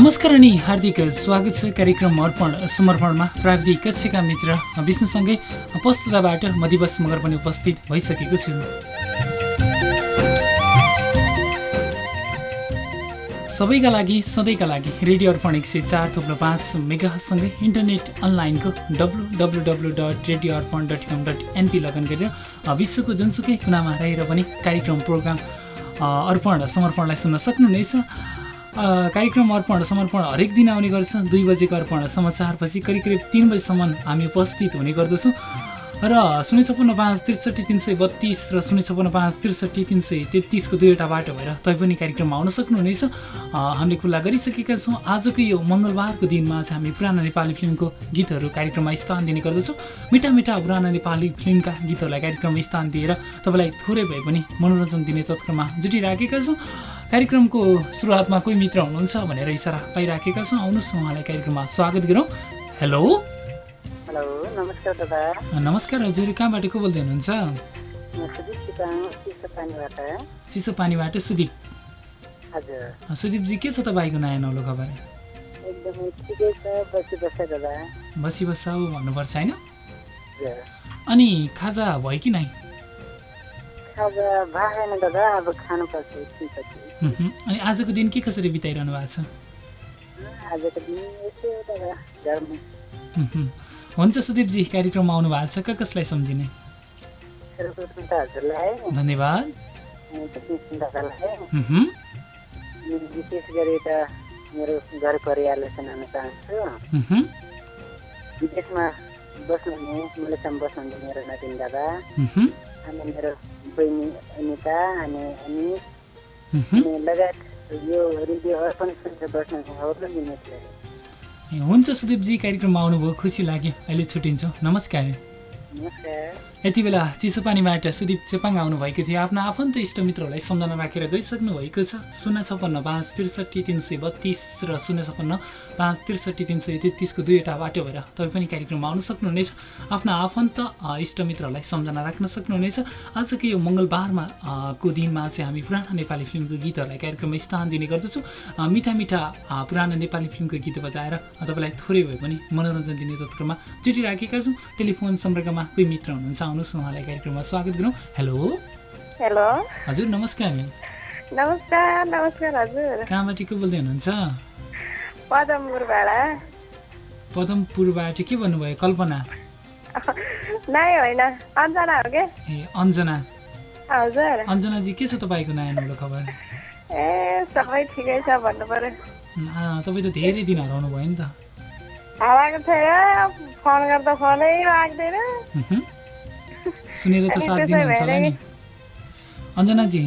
नमस्कार अनि हार्दिक स्वागत छ कार्यक्रम अर्पण समर्पणमा। प्राविधिक कक्षका मित्र विष्णुसँगै उपस्थताबाट म दिवस मगर पनि उपस्थित भइसकेको छु। सबैका लागि सधैँका लागि रेडियो अर्पण एक सय चार थुप्रो पाँच मेगासँगै इन्टरनेट अनलाइनको W W W dot radio Arpan dot com dot NP log on गरेर विश्वको जुनसुकै कुनामा रहेर पनि कार्यक्रम प्रोग्राम अर्पण समर्पणलाई सुन्न सक्नुहुनेछ। कार्यक्रम अर्पण समर्पण हरेक दिन आउने गर्छ दुई बजेको अर्पण समाचारपछि करिब करिब तिन बजीसम्म हामी उपस्थित हुने गर्दछौँ। र शून्य छप्पन्न पाँच त्रिसठी तिन सय बत्तिस र शून्य छप्पन्न पाँच त्रिसठी तिन सय तेत्तिसको दुईवटा बाटो भएर तै पनि कार्यक्रममा आउन सक्नुहुनेछ। हामीले खुल्ला गरिसकेका छौँ। आजको यो मङ्गलबारको दिनमा चाहिँ हामी पुरानो नेपाली फिल्मको गीतहरू कार्यक्रममा स्थान दिने गर्दछौँ। मिठा मिठा पुराना नेपाली फिल्मका गीतहरूलाई कार्यक्रममा स्थान दिएर तपाईँलाई थोरै भए पनि मनोरञ्जन दिने तत्त्वमा जुटिराखेका छौँ। कार्यक्रमको सुरुवातमा कोही मित्र हुनुहुन्छ भनेर इसारा पाइराखेका छौँ। आउनुहोस् उहाँलाई कार्यक्रममा स्वागत गरौँ। हेलो। नमस्कार दादा। नमस्कार हजुर। कहाँबाट को बोल्दै हुनुहुन्छ? चिसो पानीबाट। सुदीप। सुदीपजी के छ तपाईँको नयाँ नौलो खबर? एकदमै ठिकै छ बसी बस्छ भन्नुपर्छ होइन? अनि खाजा भयो कि नै अनि आजको दिन के कसरी बिताइरहनु भएको छ? हुन्छ सुदीपजी कार्यक्रममा आउनु भएको छ क कसलाई सम्झिने? धन्यवाद। विशेष गरी त मेरो घर परिवारलाई सुनाउन चाहन्छु। विदेशमा बस्नुहुने मुलुकमा बस्नुहुने मेरो नातिन दादा। अनि मेरो बहिनी अनिता अनि अनि। लगायत यो रेडियो अर्पण सुनेर बस्नुहुने अरू मित्रहरू ए, हुन्छ सुदीपजी कार्यक्रममा आउनुभयो खुसी लाग्यो अहिले छुट्टिन्छौँ। नमस्कार। यति बेला चिसोपानीबाट सुदीप चेपाङ आउनुभएको थियो। आफ्ना आफन्त इष्टमित्रहरूलाई सम्झना राखेर गइसक्नु भएको छ। शून्य छप्पन्न पाँच त्रिसठी तिन सय बत्तिस र शून्य छप्पन्न पाँच त्रिसठी तिन सय तेत्तिसको दुईवटा बाटो भएर तपाईँ पनि कार्यक्रममा आउन सक्नुहुनेछ। आफ्ना आफन्त इष्टमित्रहरूलाई सम्झना राख्न सक्नुहुनेछ। आजको यो मङ्गलबारमा को दिनमा चाहिँ हामी पुराना नेपाली फिल्मको गीतहरूलाई कार्यक्रममा स्थान दिने गर्दछौँ। मिठा मिठा पुराना नेपाली फिल्मको गीत बजाएर तपाईँलाई थोरै भए पनि मनोरञ्जन दिने तत्त्वमा जुटिराखेका छौँ। टेलिफोन सम्पर्कमा कोही मित्र हुनुहुन्छ आउनुहोस् उहाँलाई कार्यक्रममा स्वागत गरौँ। हेलो। हेलो। हजुर नमस्कार नमस्कार नमस्कार हजुर। कहाँबाट को बोल्दै हुनुहुन्छ? पदमपुरबाट के भन्नुभयो? कल्पना। होइन। हो के? ए अञ्जना। हजुर। अञ्जनाजी के छ तपाईँको नयाँ नौलो खबर? ए सबै ठिकै छ भन्नु पर्यो। तपाईँ त धेरै दिन हराउनु भयो नि त। हावाको छैन फोन गर्दा फोनै लाग्दैन हुँ। सुनेर त साथ दिनुहुन्छ होला नि। अञ्जनाजी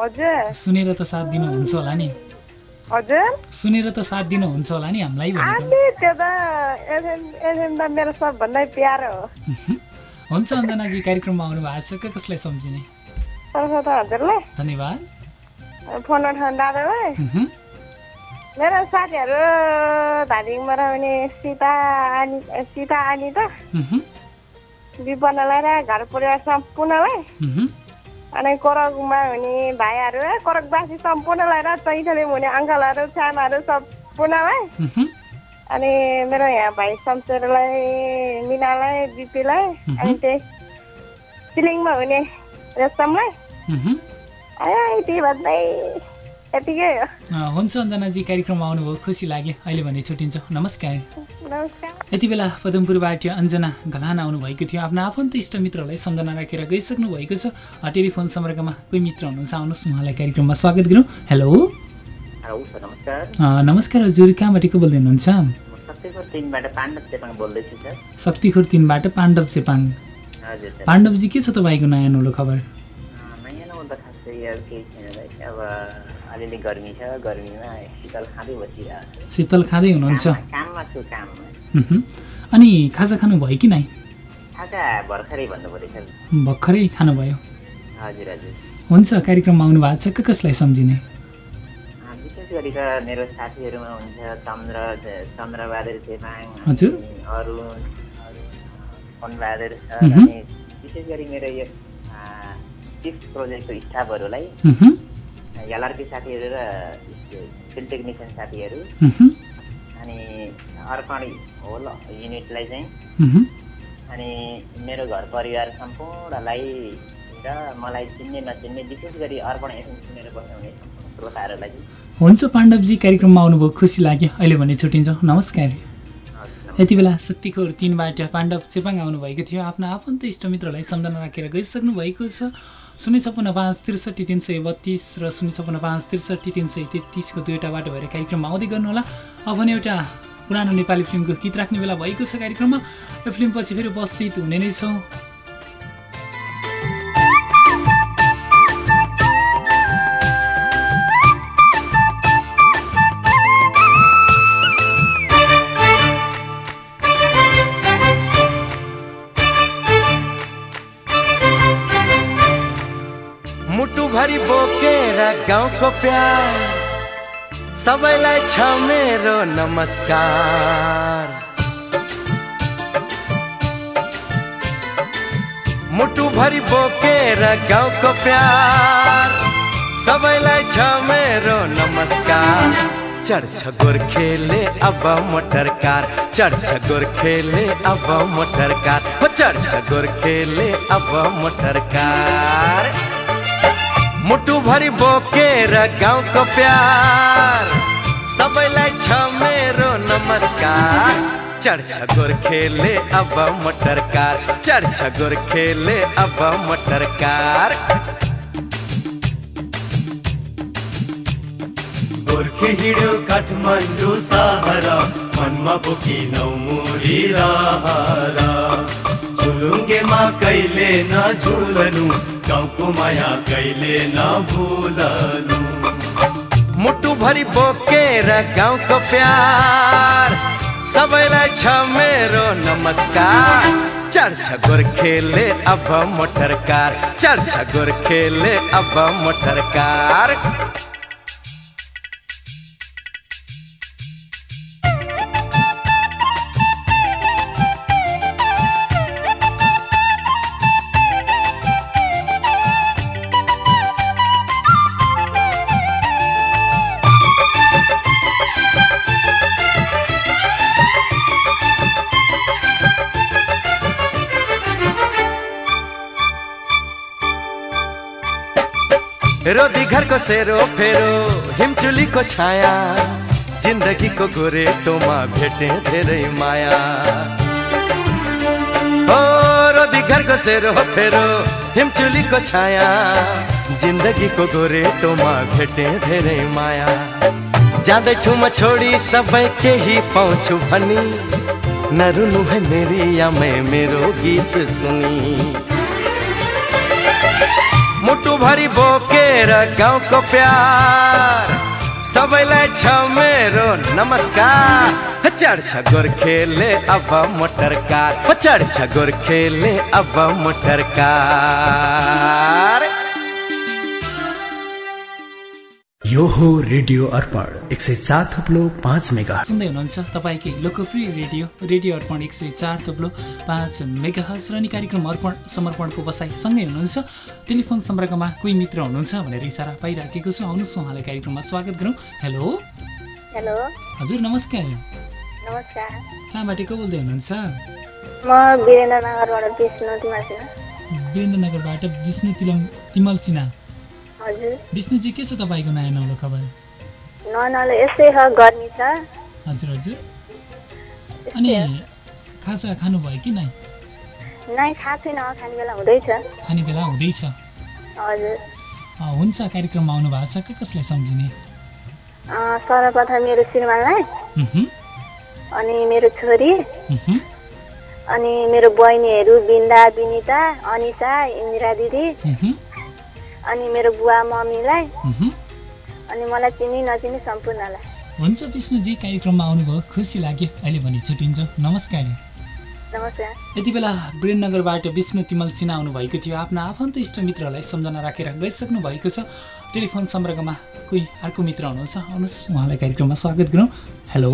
हजुर सुनेर त साथ दिनुहुन्छ होला नि। हजुर सुनेर त साथ दिनुहुन्छ होला नि हामीलाई त्यो त एफएम एफएम त मेरो सबभन्दा प्यारो हो। हुन्छ अञ्जनाजी कार्यक्रममा आउनु भएको छ क- कसलाई सम्झिने? धन्यवाद। फोन उठाउनु दादालाई। मेरो साथीहरू धादिङमा रहने सीता अनि सीता अनि त हुँ। विपन्नलाई र घर परिवार सम्पूर्णलाई। अनि कोरकमा हुने भाइहरू है कोरकवासी सम्पूर्णलाई र चैथली हुने अङ्कलहरू छामाहरू सम्पूर्णलाई। अनि मेरो यहाँ भाइ शमशेरलाई मिनालाई बिपीलाई अनि त्यही सिलिङमा हुने रेशमलाई हुँ। आयो यति भन्दै यतिकै हुन्छ अञ्जनाजी कार्यक्रममा आउनुभयो खुसी लाग्यो। अहिले भने छुट्टिन्छ। नमस्कार। नमस्कार। यति बेला पदमपुरबाट अञ्जना घलान आउनुभएको थियो। आफ्नो आफन्त इष्टमित्रहरूलाई सम्झना राखेर गइसक्नु भएको छ। टेलिफोन सम्पर्कमा कोही मित्र हुनुहुन्छ आउनुहोस् उहाँलाई कार्यक्रममा स्वागत गरौँ। हेलो। नमस्कार। हजुर कहाँबाट को बोल्दै हुनुहुन्छ? शक्तिखोर तिनबाट पाण्डव चेपाङ पाण्डवजी के छ तपाईँको नयाँ नौलो खबर? अलिअलि गर्मी छ गर्मीमा शीतल खाँदै बसिरहेको छु। शीतल खाँदै हुनुहुन्छ? काममा- छु काममा। अनि खाजा खानु भयो कि नै आज भर्खरै भन्नु पऱ्यो सर। भर्खरै खानुभयो हजुर हजुर। हुन्छ कार्यक्रममा आउनु भएको छ। क कसलाई सम्झिने? विशेष गरी त मेरो साथीहरूमा हुन्छ चन्द्र चन्द्रबहादुर चेपाङ हजुर। अरू पनबहादुर। अनि विशेष गरी मेरो यो चिफ प्रोजेक्टको स्टाफहरूलाई। एलआरपी साथीहरू र फिल्ड टेक्निसियन साथीहरू अनि अर्पण होल युनिटलाई चाहिँ। अनि मेरो घर परिवार सम्पूर्णलाई र मलाई चिन्ने नचिन्ने विशेष गरी अर्पण एफएम सुनेर बस्नुहुने श्रोताहरूलाई चाहिँ हुन्छ पाण्डवजी कार्यक्रममा आउनुभयो खुसी लाग्यो। अहिले भने छुट्टिन्छौँ। नमस्कार। यति बेला शक्तिखोर तिनबाट पाण्डव चेपाङ आउनुभएको थियो। आफ्ना आफन्त इष्टमित्रलाई सम्झना राखेर गइसक्नु भएको छ। शून्य छप्पन्न पाँच त्रिसठी तिन सय बत्तिस र शून्य छप्पन्न पाँच त्रिसठी तिन सय तेत्तिसको दुईवटा बाटो भएर कार्यक्रममा आउँदै गर्नुहोला। अब भने एउटा पुरानो नेपाली फिल्मको गीत राख्ने बेला भएको छ कार्यक्रममा। यो फिल्मपछि फेरि उपस्थित हुने नै छौँ। प्यार। सबैलाई छ मेरो नमस्कार। मुटुभरि बोकेर गाउँको प्यार। सबैलाई छ मेरो नमस्कार। चढ्छ गोर्खेले अब मोटर कार। चढ्छ गोर्खेले अब मोटर कार। हो चढ्छ गोर्खेले अब मोटर कार। मुटुभरि बोकेर गाउँको प्यार। सबैलाई छ मेरो नमस्कार। चढ्छ गोर्खेले अब मोटर कार। चढ्छ गोर्खेले अब मोटर कार। गोर्खे काठमाडौँ सहारा। मनमा बोकिनौ मुरी रहरा। झुलुङ्गेमा कहिले नझुलनु गाउँको माया कहिले नभुलनु मुटुभरि बोकेर गाउँको प्यार सबैलाई छ मेरो नमस्कार। चढ्छ गोर्खेले अब मोटर कार चढ्छ गोर्खेले अब मोटर सेरो फेरो हिमचुलीको छाया। जिन्दगीको गोरेटोमा भेटे धेरै माया। हो रोदी घरको सेरो फेरो हिमचुलीको छाया। जिन्दगीको गोरेटोमा भेटे धेरै माया। जाँदैछु म छोडी सबै केही पाउँछु भनी। नरुनु है मेरी मेरो गीत सुनी। मुटुभरि बोकेर गाउँको प्यार। सबैलाई छ मेरो नमस्कार। चढ्छ गोर्खेले अब मोटर कार। चढ्छ गोर्खेले अब मोटर कार। यो हो रेडियो अर्पण एक सय चार थप्लो पाँच मेगा। सुन्दै हुनुहुन्छ तपाईँकै लोकप्रिय रेडियो रेडियो अर्पण एक सय चार थप्लो पाँच मेगा। र नि कार्यक्रम अर्पण समर्पणको बसाइसँगै हुनुहुन्छ। टेलिफोन सम्पर्कमा कोही मित्र हुनुहुन्छ भनेर इसारा पाइराखेको छु। आउनुहोस् उहाँलाई कार्यक्रममा स्वागत गरौँ। हेलो। हेलो। हजुर नमस्कार। नमस्कार। कहाँबाट को बोल्दै हुनुहुन्छ? म वीरेन्द्रनगरबाट विष्णु वीरेन्द्रनगरबाट विष्णु तिलम तिमल सिन्हा। विष्णुजी के छ तपाईँको नयाँ नौलो खबर? ननले यस्तै छ गर्मी छ। हजुर हजुर। अनि खाजा खानुभयो कि नै? नै खाएको छैन खाने बेला हुँदैछ। खाने बेला हुँदैछ। हजुर। हुन्छ कार्यक्रममा आउनु भएको छ के कसलाई सम्झिने? सर्वप्रथम मेरो श्रीमानलाई। अनि मेरो छोरी। अनि मेरो बहिनीहरू बिन्दा विनिता अनिसा इन्दिरा दिदी। अनि मेरो बुवा मम्मीलाई। अनि मलाई चिनी नचिनी सम्पूर्णलाई। हुन्छ विष्णुजी कार्यक्रममा आउनुभयो खुसी लाग्यो। अहिले भने छुट्टिन्छ नमस्कार। यति बेला वीरेन्द्रनगरबाट विष्णु तिमल सिन्हा आउनुभएको थियो। आफ्ना आफन्त इष्टमित्रलाई सम्झना राखेर गइसक्नु भएको छ। टेलिफोन सम्पर्कमा कोही अर्को मित्र हुनुहुन्छ। आउनुहोस् उहाँलाई कार्यक्रममा स्वागत गरौँ। हेलो।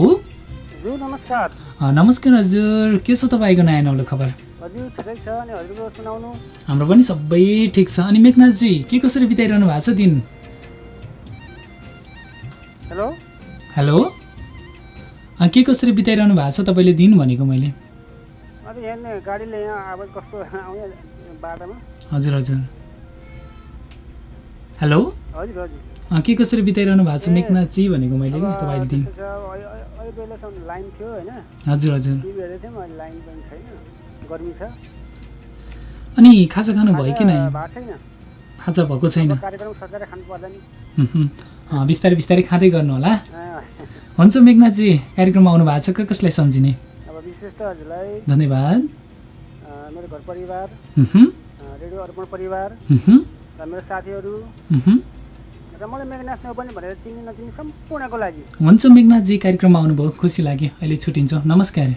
नमस्कार। नमस्कार हजुर। के छ तपाईँको नयाँ नौलो खबर? हजुर ठिकै छ अनि हजुरको सुनाउनु हाम्रो पनि सबै ठिक छ अनि मेघनाथजी के कसरी बिताइरहनु भएको छ दिन हेलो अँ, के कसरी बिताइरहनु भएको छ तपाईँले दिन भनेको मैले अनि हेर्ने गाडीले यहाँ अब कस्तो आउने बाटोमा हजुर हजुर हेलो हजुर हजुर के कसरी बिताइरहनु भएको छ मेघनाथजी भनेको मैले कि तपाईँले दिन हजुर हजुर गर्मी छ अनि खाजा खानु भयो कि नै? खाजा भएको छैन। बिस्तारै बिस्तारै खाँदै गर्नु होला। हुन्छ मेघनाथजी कार्यक्रममा आउनु भएको छ। क कसलाई सम्झिने? धन्यवाद। मेरो घर परिवार रेडियो अर्पण परिवार र मेरो साथीहरू। उहुँ। र मलाई मेघनाथ पनि भनेर चिन्ने नचिन्ने सम्पूर्णको लागि। हुन्छ मेघनाथजी कार्यक्रममा आउनुभयो। खुसी लाग्यो। अहिले छुट्टिन्छौँ। नमस्कार।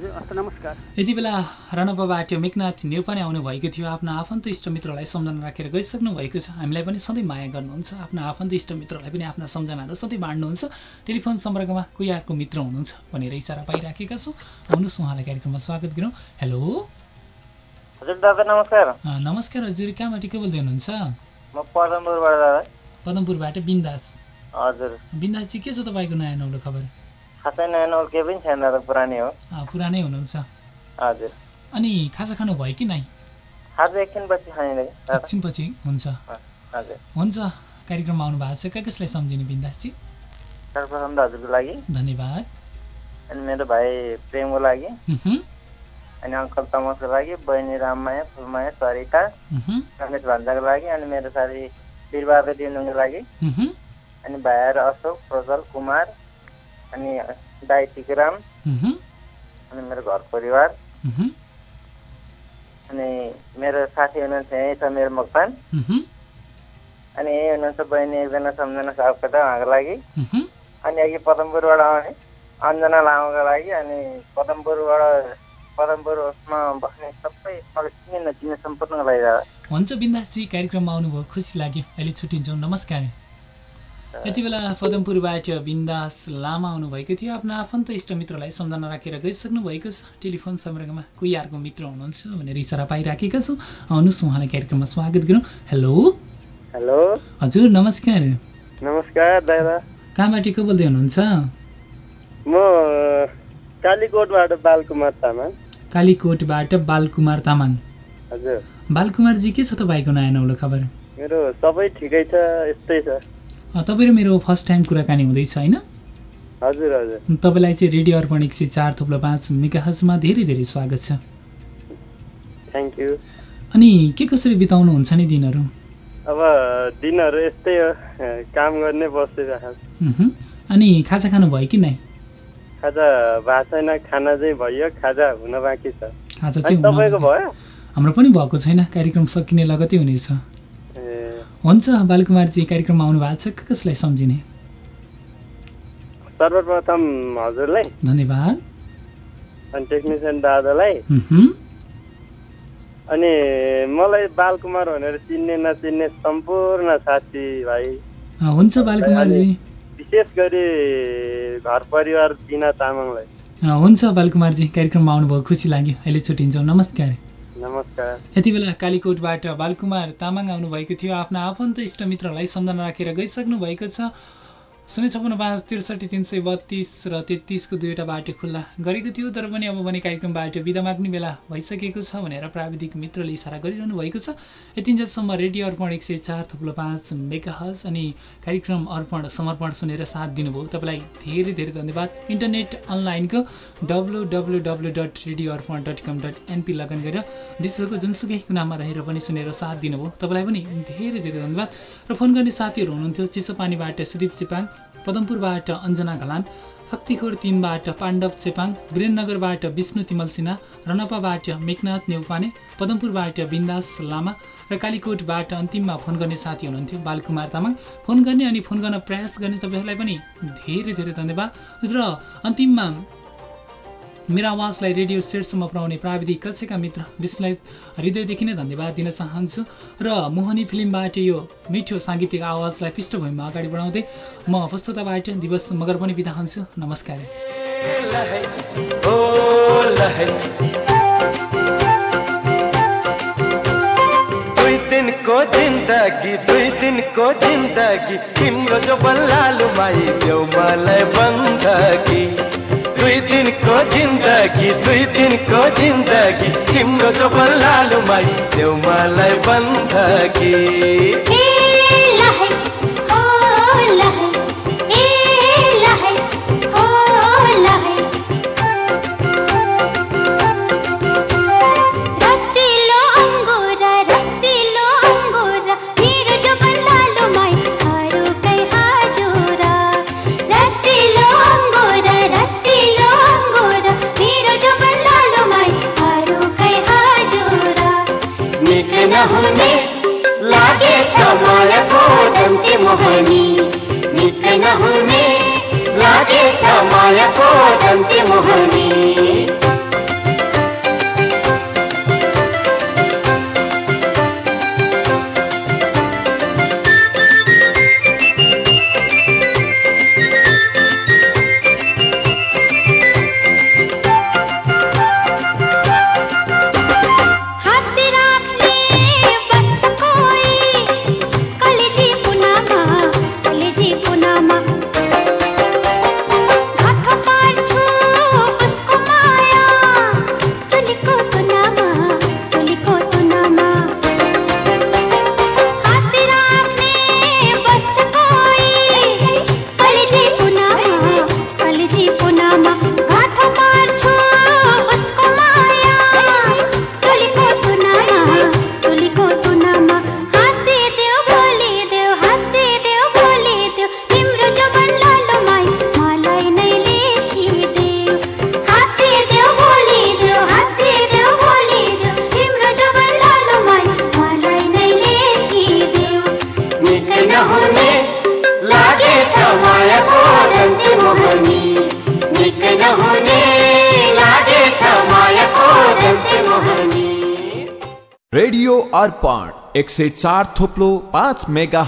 नमस्कार। यति बेला राणापाबाट मेघनाथ न्यु पनि आउनुभएको थियो। आफ्नो आफन्त इष्टमित्रलाई सम्झना राखेर गइसक्नु भएको छ। हामीलाई पनि सधैँ माया गर्नुहुन्छ। आफ्नो आफन्त इष्टमित्रलाई पनि आफ्ना सम्झनाहरू सधैँ बाँड्नुहुन्छ। टेलिफोन सम्पर्कमा कोही अर्को मित्र हुनुहुन्छ भनेर इसारा पाइराखेका छौँ। आउनुहोस् उहाँलाई कार्यक्रममा स्वागत गरौँ। हेलो। हजुर दादा नमस्कार। अँ, नमस्कार हजुर। कहाँबाट के बोल्दै हुनुहुन्छ? म पदमपुरबाट बिन्दास। हजुर। बिन्दासजी के छ तपाईँको नयाँ नौलो खबर? खासै नयाँ नौल केही पनि छैन दादा पुरानै हो। पुरानै हुनुहुन्छ। हजुर। अनि खाजा खानु भयो कि नै आज एकछिनपछि खाने एकछिनपछि हुन्छ। हजुर। हुन्छ कार्यक्रममा आउनु भएको छ। कहाँ कसलाई सम्झिने बिन्दासजी? सर्वप्रथम त हजुरको लागि। धन्यवाद। अनि मेरो भाइ प्रेमको लागि। अनि अङ्कल तमसको लागि बहिनी राममाया फुलमाया सरिता रमेश भान्जाको लागि अनि मेरो साथी बिरबहादुर लिनुको लागि। अनि भाइहरू अशोक प्रजल कुमार अनि दाई टिकुराम अनि मेरो घर परिवार। अनि मेरो साथी हुनुहुन्छ यहीँ छ मेरो मकपान उहुँ, अनि यही हुनुहुन्छ बहिनी एकजना सम्झना सापकोटा उहाँको लागि। अनि अघि पदमपुरबाट आउने अञ्जना लामाको लागि। अनि पदमपुरबाट पदमपुरमा बस्ने सबै सम्पूर्णको लागि हुन्छ बिन्दासजी कार्यक्रममा आउनुभयो खुसी लाग्यो। अहिले छुट्टिन्छौँ। नमस्कार। यति बेला पदमपुरबाट बिन्दास लामा आउनुभएको थियो। आफ्नो आफन्त इष्टमित्रलाई सम्झना राखेर गइसक्नु भएको छ। टेलिफोन सम्पर्कमा कोही अर्को मित्र हुनुहुन्छ भनेर इसारा पाइराखेका छौँ। आउनुहोस् उहाँलाई कार्यक्रममा स्वागत गरौँ। हेलो। हेलो। हजुर नमस्कार। नमस्कार दादा। कहाँबाट को बोल्दै हुनुहुन्छ? म कालीकोटबाट बालकुमार तामाङ। कालीकोटबाट बालकुमार तामाङ। हजुर। बालकुमारजी के छ तपाईँको नयाँ नौलो खबर? मेरो सबै ठिकै छ यस्तै छ। तपाईँ र मेरो फर्स्ट टाइम कुराकानी हुँदैछ होइन? हजुर हजुर। तपाईँलाई चाहिँ रेडियो अर्पण एक सय चार थुप्रो पाँच मेगाहजमा धेरै धेरै स्वागत छ। थ्याङ्क यू अनि के कसरी बिताउनुहुन्छ नि दिनहरू? अब दिनहरू यस्तै हो। काम गर्ने बसिरहेको। अनि खाजा खानु भयो कि नै? खाजा भएको छैन खाना चाहिँ भयो खाजा हुन बाँकी छ। खाजा चाहिँ तपाईँको भयो? हाम्रो पनि भएको छैन कार्यक्रम सकिने लगतै हुनेछ। ए हुन्छ बालकुमारजी कार्यक्रममा आउनु भएको छ कसलाई सम्झिने? सर्वप्रथम हजुरलाई धन्यवाद। अनि टेक्निसियन दादालाई। अनि मलाई बालकुमार भनेर चिन्ने नचिन्ने सम्पूर्ण साथीभाइ हुन्छ बालकुमारजी। विशेष गरी घर परिवार बिना तामाङलाई। हुन्छ बालकुमारजी कार्यक्रममा आउनुभयो। खुसी लाग्यो। अहिले छुट्टिन्छौँ। नमस्कार। यति बेला कालीकोटबाट बालकुमार तामाङ आउनुभएको थियो। आफ्ना आफन्त इष्टमित्रलाई सम्झना राखेर गइसक्नु भएको छ। शून्य छपन्न पाँच त्रिसठी तिन सय बत्तिस र तेत्तिसको दुईवटा बाटो खुल्ला गरेको थियो तर पनि अब भने कार्यक्रमबाट बिदा माग्ने बेला भइसकेको छ भनेर प्राविधिक मित्रले इसारा गरिरहनु भएको छ। यतिन्जेलसम्म रेडियो अर्पण एक सय चार थुप्लो पाँच मेगाहज अनि कार्यक्रम अर्पण समर्पण सुनेर साथ दिनुभयो। तपाईँलाई धेरै धेरै धन्यवाद। इन्टरनेट अनलाइनको W W W dot radio Arpan dot com dot NP log on गरेर विश्वको जुनसुकै कुनामा रहेर पनि सुनेर साथ दिनुभयो। तपाईँलाई पनि धेरै धेरै धन्यवाद। र फोन गर्ने साथीहरू हुनुहुन्थ्यो चिसो पानीबाट सुदीप चेपाङ पदमपुरबाट अञ्जना घलान शक्तिखोर तिनबाट पाण्डव चेपाङ वीरेन्द्रनगरबाट विष्णु तिमल सिन्हा रनपाबाट मेघनाथ नेउपाने पदमपुरबाट बिन्दास लामा र कालीकोटबाट अन्तिममा फोन गर्ने साथी हुनुहुन्थ्यो बालकुमार तामाङ। फोन गर्ने अनि फोन गर्न प्रयास गर्ने तपाईँहरूलाई पनि धेरै धेरै धन्यवाद। र अन्तिममा मेरा आवाजलाई रेडियो सेटसम्म पुर्याउने प्राविधिक कक्षका मित्र विष्णुलाई हृदयदेखि नै धन्यवाद दिन चाहन्छु। र मोहनी फिल्मबाट यो मिठो साङ्गीतिक आवाजलाई पृष्ठभूमिमा अगाडि बढाउँदै म पुस्तताबाट दिवस मगर पनि बिदा हुन्छु। नमस्कार। को जिन्दगी दुई दिनको जिन्दगी तिम्रो जो बल्ला लुमाइदेऊ मलाई बन्दगी जिन्दगी दुई दिनको जिन्दगी तिम्रो चोपर लालुमाई छेउमालाई बन्दगी एक से चार थोपलो पाँच मेगा